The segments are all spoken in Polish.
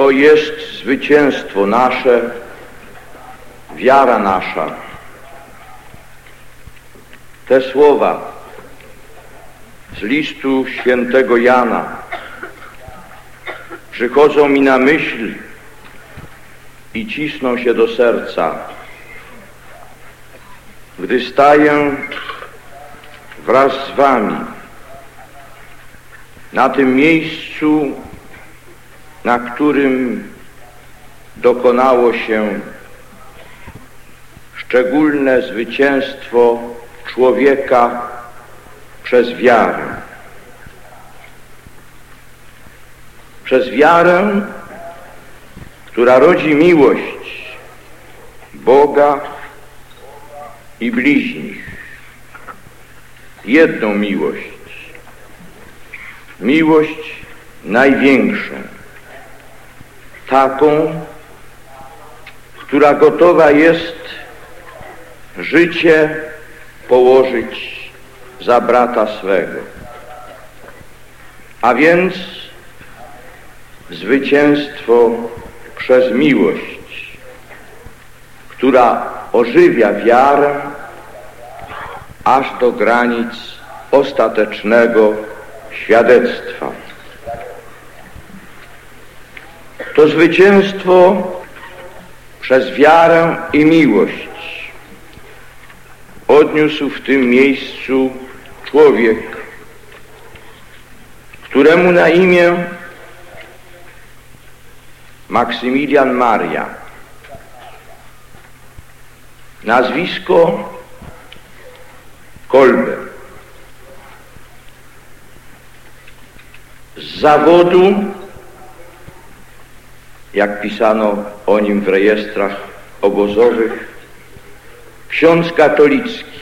To jest zwycięstwo nasze, wiara nasza. Te słowa z listu świętego Jana przychodzą mi na myśl i cisną się do serca, gdy staję wraz z wami na tym miejscu, na którym dokonało się szczególne zwycięstwo człowieka przez wiarę. Przez wiarę, która rodzi miłość Boga i bliźnich. Jedną miłość. Miłość największą. Taką, która gotowa jest życie położyć za brata swego. A więc zwycięstwo przez miłość, która ożywia wiarę aż do granic ostatecznego świadectwa. To zwycięstwo przez wiarę i miłość odniósł w tym miejscu człowiek, któremu na imię Maksymilian Maria. Nazwisko Kolbe. Z zawodu, jak pisano o nim w rejestrach obozowych, ksiądz katolicki.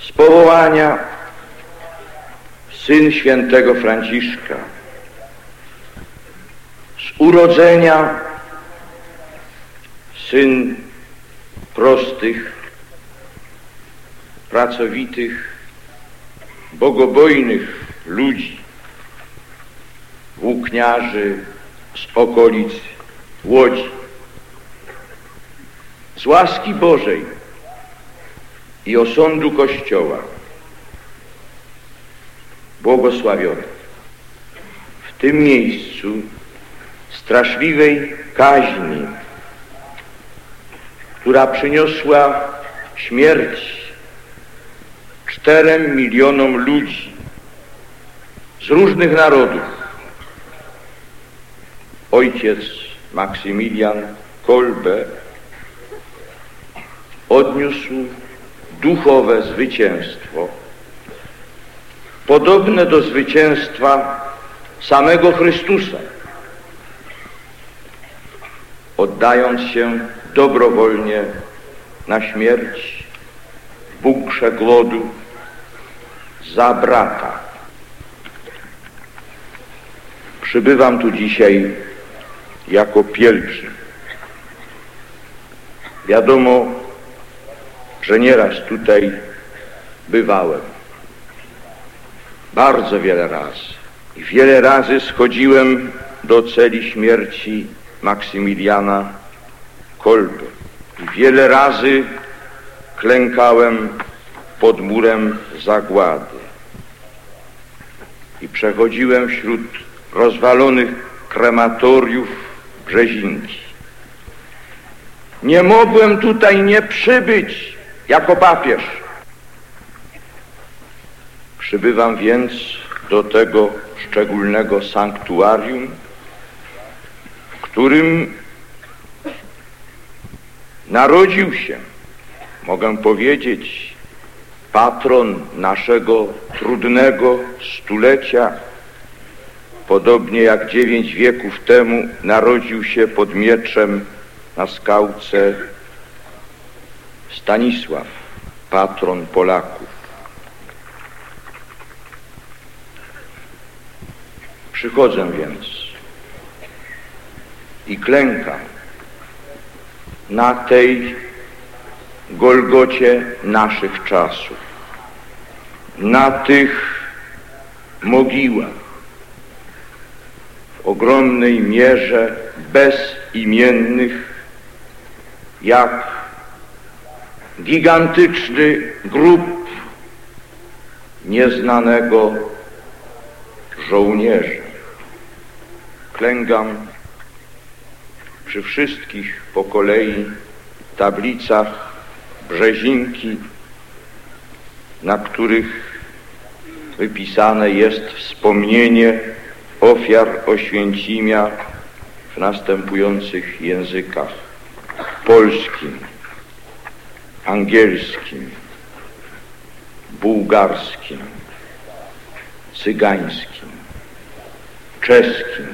Z powołania syn świętego Franciszka. Z urodzenia syn prostych, pracowitych, bogobojnych ludzi, włókniarzy z okolic Łodzi. Z łaski Bożej i osądu Kościoła błogosławiony w tym miejscu straszliwej kaźni, która przyniosła śmierć czterem milionom ludzi z różnych narodów. Ojciec Maksymilian Kolbe odniósł duchowe zwycięstwo, podobne do zwycięstwa samego Chrystusa, oddając się dobrowolnie na śmierć w bunkrze głodu za brata. Przybywam tu dzisiaj jako pielgrzym. Wiadomo, że nieraz tutaj bywałem. Bardzo wiele razy. I wiele razy schodziłem do celi śmierci Maksymiliana Kolby. I wiele razy klękałem pod murem zagłady. I przechodziłem wśród rozwalonych krematoriów Brzezinki. Nie mogłem tutaj nie przybyć jako papież. Przybywam więc do tego szczególnego sanktuarium, w którym narodził się, mogę powiedzieć, patron naszego trudnego stulecia, podobnie jak dziewięć wieków temu narodził się pod mieczem na skałce Stanisław, patron Polaków. Przychodzę więc i klękam na tej Golgocie naszych czasów, na tych mogiłach, ogromnej mierze bezimiennych, jak gigantyczny grób nieznanego żołnierza. Klęgam przy wszystkich po kolei tablicach brzezinki, na których wypisane jest wspomnienie ofiar Oświęcimia w następujących językach. Polskim, angielskim, bułgarskim, cygańskim, czeskim,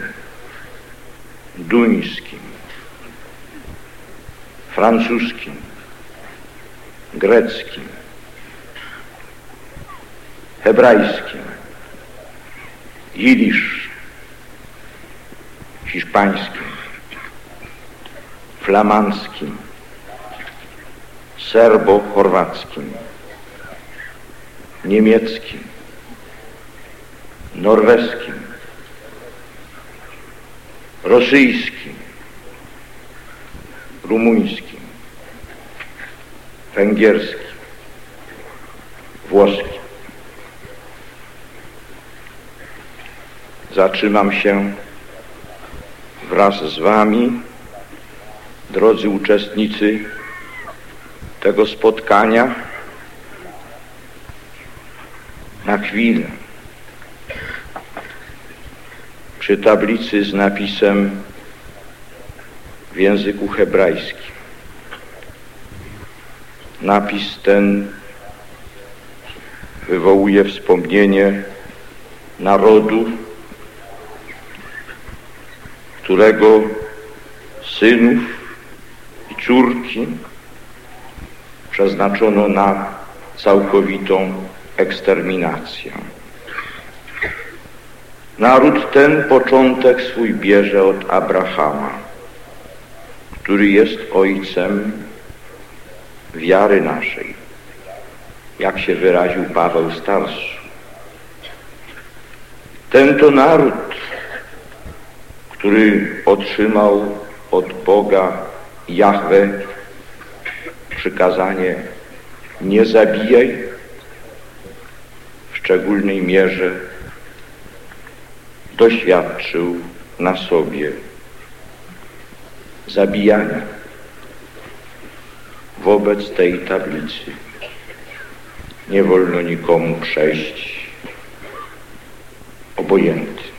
duńskim, francuskim, greckim, hebrajskim, jidysz, hiszpańskim, flamandzkim, serbo-chorwackim, niemieckim, norweskim, rosyjskim, rumuńskim, węgierskim, włoskim. Zatrzymam się wraz z Wami, drodzy uczestnicy tego spotkania, na chwilę przy tablicy z napisem w języku hebrajskim. Napis ten wywołuje wspomnienie narodu, którego synów i córki przeznaczono na całkowitą eksterminację. Naród ten początek swój bierze od Abrahama, który jest ojcem wiary naszej, jak się wyraził Paweł Starszy. Ten to naród, który otrzymał od Boga Jahwe przykazanie nie zabijaj, w szczególnej mierze doświadczył na sobie zabijania. Wobec tej tablicy nie wolno nikomu przejść obojętnie.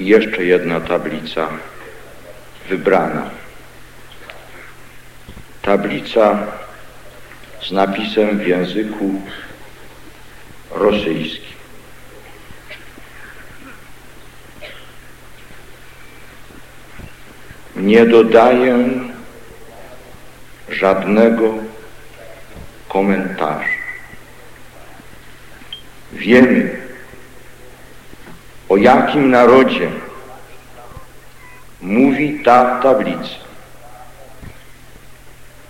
I jeszcze jedna tablica wybrana. Tablica z napisem w języku rosyjskim. Nie dodaję żadnego komentarza. Wiemy, o jakim narodzie mówi ta tablica.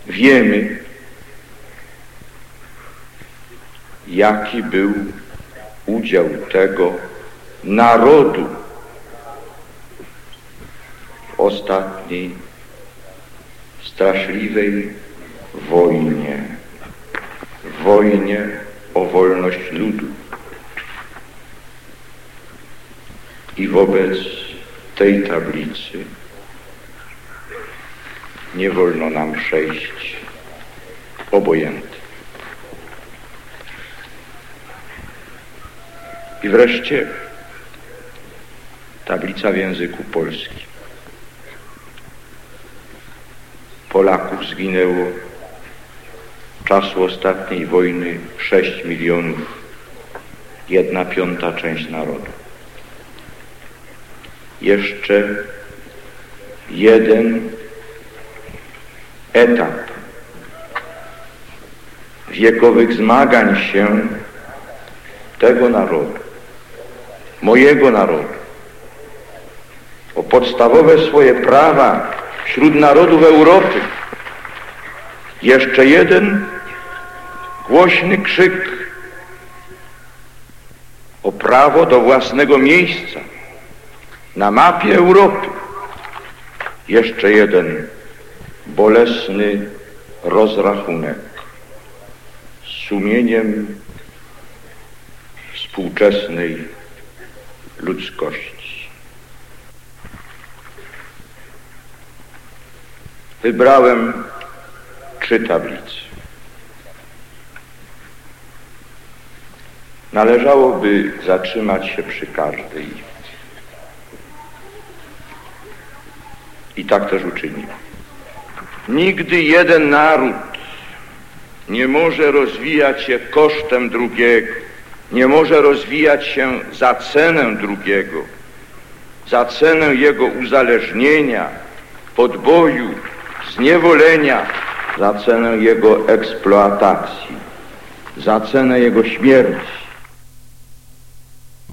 Wiemy, jaki był udział tego narodu w ostatniej straszliwej wojnie, wojnie o wolność ludu. I wobec tej tablicy nie wolno nam przejść obojętnie. I wreszcie tablica w języku polskim. Polaków zginęło czasu ostatniej wojny 6 milionów, jedna piąta część narodu. Jeszcze jeden etap wiekowych zmagań się tego narodu mojego narodu, o podstawowe swoje prawa wśród narodów Europy. Jeszcze jeden głośny krzyk o prawo do własnego miejsca Na mapie Europy jeszcze jeden bolesny rozrachunek z sumieniem współczesnej ludzkości. Wybrałem trzy tablice. Należałoby zatrzymać się przy każdej. I tak też uczynił. Nigdy jeden naród nie może rozwijać się kosztem drugiego, nie może rozwijać się za cenę drugiego, za cenę jego uzależnienia, podboju, zniewolenia, za cenę jego eksploatacji, za cenę jego śmierci.